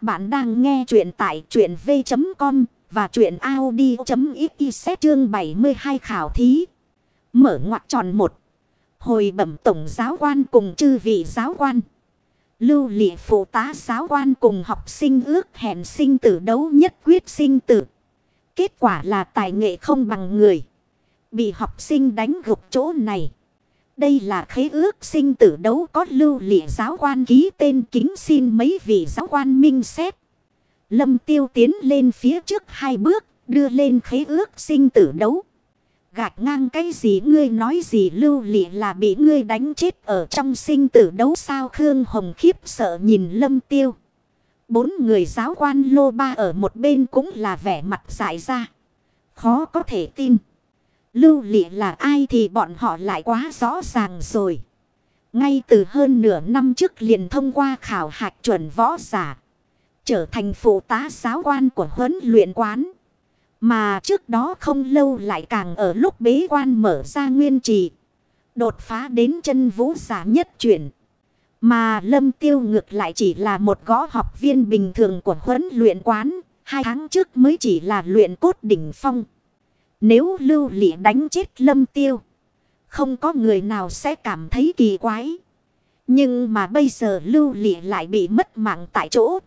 Các bạn đang nghe chuyện tại chuyện v.com và chuyện Audi.xyz chương 72 khảo thí. Mở ngoặc tròn một. Hồi bẩm tổng giáo quan cùng chư vị giáo quan. Lưu lị phụ tá giáo quan cùng học sinh ước hẹn sinh tử đấu nhất quyết sinh tử. Kết quả là tài nghệ không bằng người. Bị học sinh đánh gục chỗ này. Đây là khế ước sinh tử đấu có lưu lị giáo quan ký tên kính xin mấy vị giáo quan minh xét. Lâm tiêu tiến lên phía trước hai bước, đưa lên khế ước sinh tử đấu. Gạch ngang cái gì ngươi nói gì lưu lị là bị ngươi đánh chết ở trong sinh tử đấu sao Khương Hồng khiếp sợ nhìn lâm tiêu. Bốn người giáo quan lô ba ở một bên cũng là vẻ mặt dại ra. Khó có thể tin. Lưu lị là ai thì bọn họ lại quá rõ ràng rồi. Ngay từ hơn nửa năm trước liền thông qua khảo hạch chuẩn võ giả. Trở thành phụ tá giáo quan của huấn luyện quán. Mà trước đó không lâu lại càng ở lúc bế quan mở ra nguyên trì. Đột phá đến chân vũ giả nhất chuyển. Mà lâm tiêu ngược lại chỉ là một gõ học viên bình thường của huấn luyện quán. Hai tháng trước mới chỉ là luyện cốt đỉnh phong. Nếu lưu lị đánh chết lâm tiêu. Không có người nào sẽ cảm thấy kỳ quái. Nhưng mà bây giờ lưu lị lại bị mất mạng tại chỗ.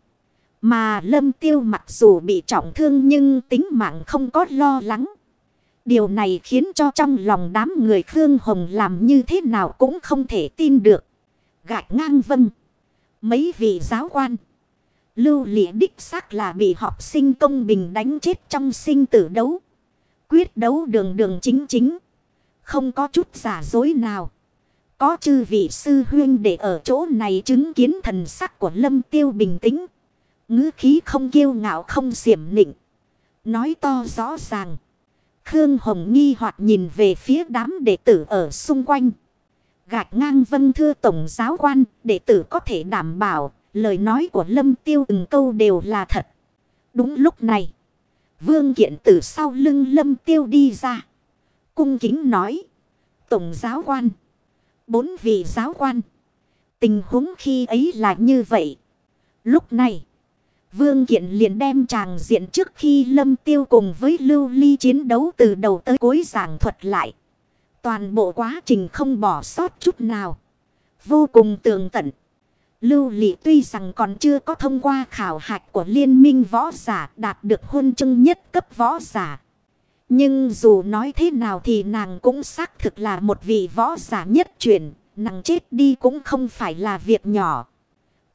Mà lâm tiêu mặc dù bị trọng thương nhưng tính mạng không có lo lắng. Điều này khiến cho trong lòng đám người Khương Hồng làm như thế nào cũng không thể tin được. Gạch ngang vâng. Mấy vị giáo quan. Lưu lị đích xác là bị học sinh công bình đánh chết trong sinh tử đấu quyết đấu đường đường chính chính. Không có chút giả dối nào. Có chư vị sư huyên để ở chỗ này chứng kiến thần sắc của lâm tiêu bình tĩnh. ngữ khí không kiêu ngạo không xiểm nịnh. Nói to rõ ràng. Khương Hồng nghi hoặc nhìn về phía đám đệ tử ở xung quanh. Gạch ngang vân thưa tổng giáo quan, đệ tử có thể đảm bảo, lời nói của lâm tiêu từng câu đều là thật. Đúng lúc này. Vương kiện từ sau lưng lâm tiêu đi ra. Cung kính nói. Tổng giáo quan. Bốn vị giáo quan. Tình huống khi ấy là như vậy. Lúc này. Vương kiện liền đem chàng diện trước khi lâm tiêu cùng với lưu ly chiến đấu từ đầu tới cuối giảng thuật lại. Toàn bộ quá trình không bỏ sót chút nào. Vô cùng tường tận. Lưu Lị tuy rằng còn chưa có thông qua khảo hạch của liên minh võ giả đạt được huân chương nhất cấp võ giả. Nhưng dù nói thế nào thì nàng cũng xác thực là một vị võ giả nhất chuyển, nàng chết đi cũng không phải là việc nhỏ.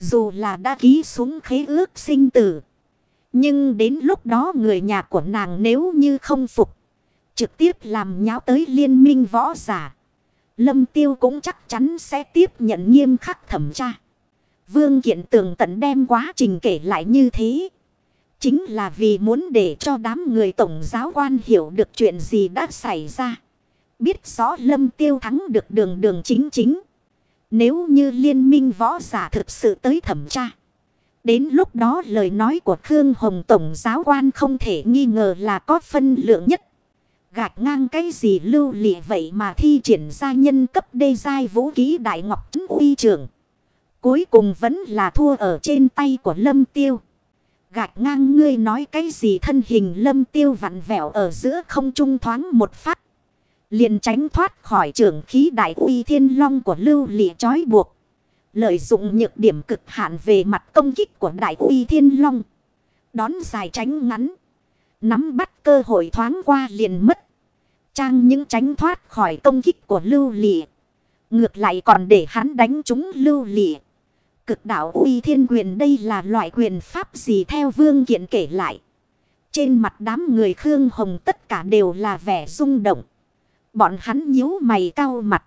Dù là đã ký xuống khế ước sinh tử. Nhưng đến lúc đó người nhà của nàng nếu như không phục, trực tiếp làm nháo tới liên minh võ giả. Lâm Tiêu cũng chắc chắn sẽ tiếp nhận nghiêm khắc thẩm tra. Vương Kiện tường tận đem quá trình kể lại như thế. Chính là vì muốn để cho đám người tổng giáo quan hiểu được chuyện gì đã xảy ra. Biết rõ lâm tiêu thắng được đường đường chính chính. Nếu như liên minh võ giả thực sự tới thẩm tra. Đến lúc đó lời nói của Khương Hồng Tổng giáo quan không thể nghi ngờ là có phân lượng nhất. Gạt ngang cái gì lưu lị vậy mà thi triển ra nhân cấp đê giai vũ khí đại ngọc trấn uy trường. Cuối cùng vẫn là thua ở trên tay của lâm tiêu. Gạch ngang ngươi nói cái gì thân hình lâm tiêu vặn vẹo ở giữa không trung thoáng một phát. Liền tránh thoát khỏi trường khí đại uy thiên long của lưu lị trói buộc. Lợi dụng nhược điểm cực hạn về mặt công kích của đại uy thiên long. Đón dài tránh ngắn. Nắm bắt cơ hội thoáng qua liền mất. Trang những tránh thoát khỏi công kích của lưu lị. Ngược lại còn để hắn đánh chúng lưu lị cực đạo uy thiên quyền đây là loại quyền pháp gì theo vương kiện kể lại. Trên mặt đám người Khương Hồng tất cả đều là vẻ rung động. Bọn hắn nhíu mày cao mặt.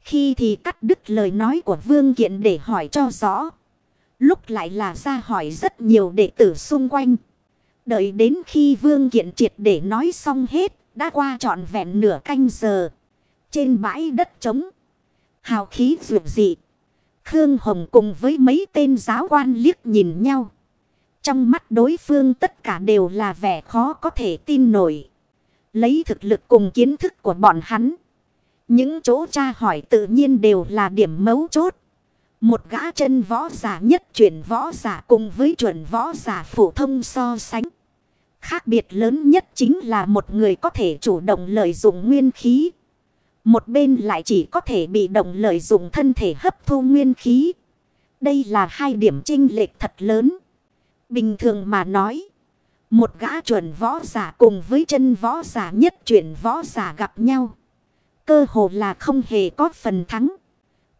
Khi thì cắt đứt lời nói của vương kiện để hỏi cho rõ. Lúc lại là ra hỏi rất nhiều đệ tử xung quanh. Đợi đến khi vương kiện triệt để nói xong hết. Đã qua trọn vẹn nửa canh giờ. Trên bãi đất trống. Hào khí vượt dị. Khương Hồng cùng với mấy tên giáo quan liếc nhìn nhau. Trong mắt đối phương tất cả đều là vẻ khó có thể tin nổi. Lấy thực lực cùng kiến thức của bọn hắn. Những chỗ tra hỏi tự nhiên đều là điểm mấu chốt. Một gã chân võ giả nhất chuyển võ giả cùng với chuẩn võ giả phổ thông so sánh. Khác biệt lớn nhất chính là một người có thể chủ động lợi dụng nguyên khí. Một bên lại chỉ có thể bị động lợi dụng thân thể hấp thu nguyên khí. Đây là hai điểm trinh lệch thật lớn. Bình thường mà nói. Một gã chuẩn võ giả cùng với chân võ giả nhất chuyển võ giả gặp nhau. Cơ hồ là không hề có phần thắng.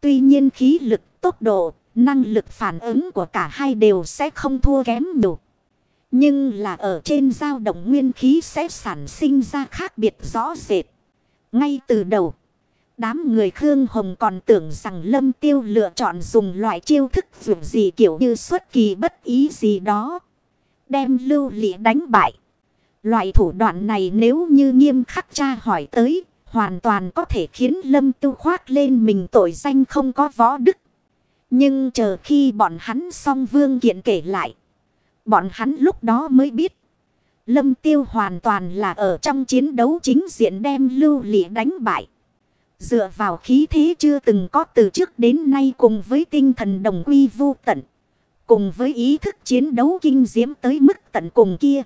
Tuy nhiên khí lực, tốc độ, năng lực phản ứng của cả hai đều sẽ không thua kém nhiều. Nhưng là ở trên dao động nguyên khí sẽ sản sinh ra khác biệt rõ rệt. Ngay từ đầu, đám người Khương Hồng còn tưởng rằng Lâm Tiêu lựa chọn dùng loại chiêu thức dù gì kiểu như xuất kỳ bất ý gì đó. Đem lưu lị đánh bại. Loại thủ đoạn này nếu như nghiêm khắc tra hỏi tới, hoàn toàn có thể khiến Lâm Tiêu khoác lên mình tội danh không có võ đức. Nhưng chờ khi bọn hắn xong vương kiện kể lại. Bọn hắn lúc đó mới biết. Lâm tiêu hoàn toàn là ở trong chiến đấu chính diện đem lưu lị đánh bại. Dựa vào khí thế chưa từng có từ trước đến nay cùng với tinh thần đồng quy vô tận. Cùng với ý thức chiến đấu kinh diễm tới mức tận cùng kia.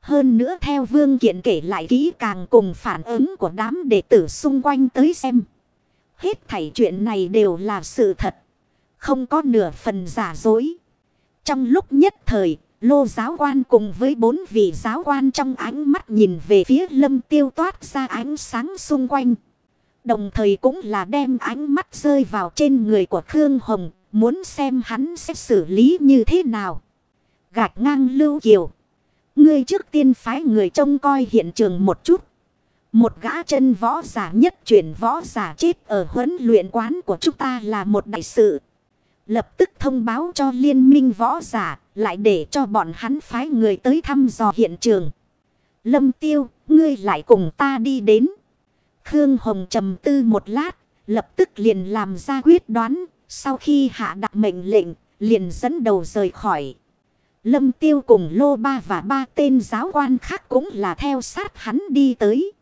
Hơn nữa theo vương kiện kể lại kỹ càng cùng phản ứng của đám đệ tử xung quanh tới xem. Hết thảy chuyện này đều là sự thật. Không có nửa phần giả dối. Trong lúc nhất thời, lô giáo quan cùng với bốn vị giáo quan trong ánh mắt nhìn về phía lâm tiêu toát ra ánh sáng xung quanh. Đồng thời cũng là đem ánh mắt rơi vào trên người của Khương Hồng, muốn xem hắn sẽ xử lý như thế nào. Gạch ngang lưu kiều. Ngươi trước tiên phái người trông coi hiện trường một chút. Một gã chân võ giả nhất chuyển võ giả chết ở huấn luyện quán của chúng ta là một đại sự. Lập tức thông báo cho liên minh võ giả, lại để cho bọn hắn phái người tới thăm dò hiện trường. Lâm tiêu, ngươi lại cùng ta đi đến. Khương Hồng trầm tư một lát, lập tức liền làm ra quyết đoán. Sau khi hạ đặt mệnh lệnh, liền dẫn đầu rời khỏi. Lâm tiêu cùng lô ba và ba tên giáo quan khác cũng là theo sát hắn đi tới.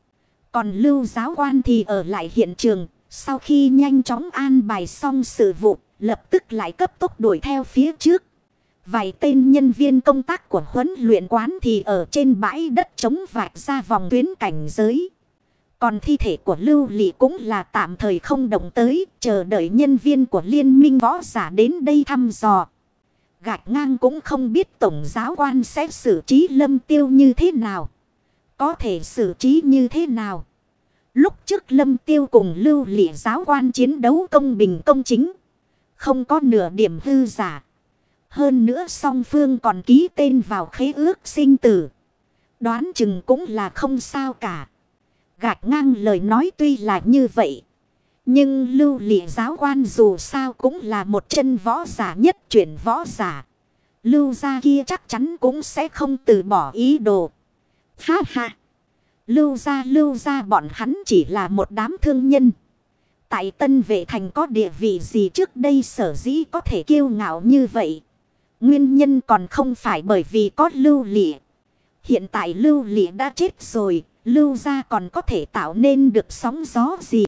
Còn lưu giáo quan thì ở lại hiện trường, sau khi nhanh chóng an bài xong sự vụ, lập tức lại cấp tốc đuổi theo phía trước. Vài tên nhân viên công tác của huấn luyện quán thì ở trên bãi đất chống vạch ra vòng tuyến cảnh giới. Còn thi thể của Lưu Lị cũng là tạm thời không động tới, chờ đợi nhân viên của liên minh võ giả đến đây thăm dò. Gạch ngang cũng không biết tổng giáo quan sẽ xử trí lâm tiêu như thế nào. Có thể xử trí như thế nào. Lúc trước lâm tiêu cùng lưu lị giáo quan chiến đấu công bình công chính. Không có nửa điểm hư giả. Hơn nữa song phương còn ký tên vào khế ước sinh tử. Đoán chừng cũng là không sao cả. Gạch ngang lời nói tuy là như vậy. Nhưng lưu lị giáo quan dù sao cũng là một chân võ giả nhất chuyển võ giả. Lưu gia kia chắc chắn cũng sẽ không từ bỏ ý đồ. Ha ha! Lưu gia lưu gia bọn hắn chỉ là một đám thương nhân. Tại tân vệ thành có địa vị gì trước đây sở dĩ có thể kiêu ngạo như vậy. Nguyên nhân còn không phải bởi vì có lưu lịa. Hiện tại lưu lịa đã chết rồi, lưu gia còn có thể tạo nên được sóng gió gì.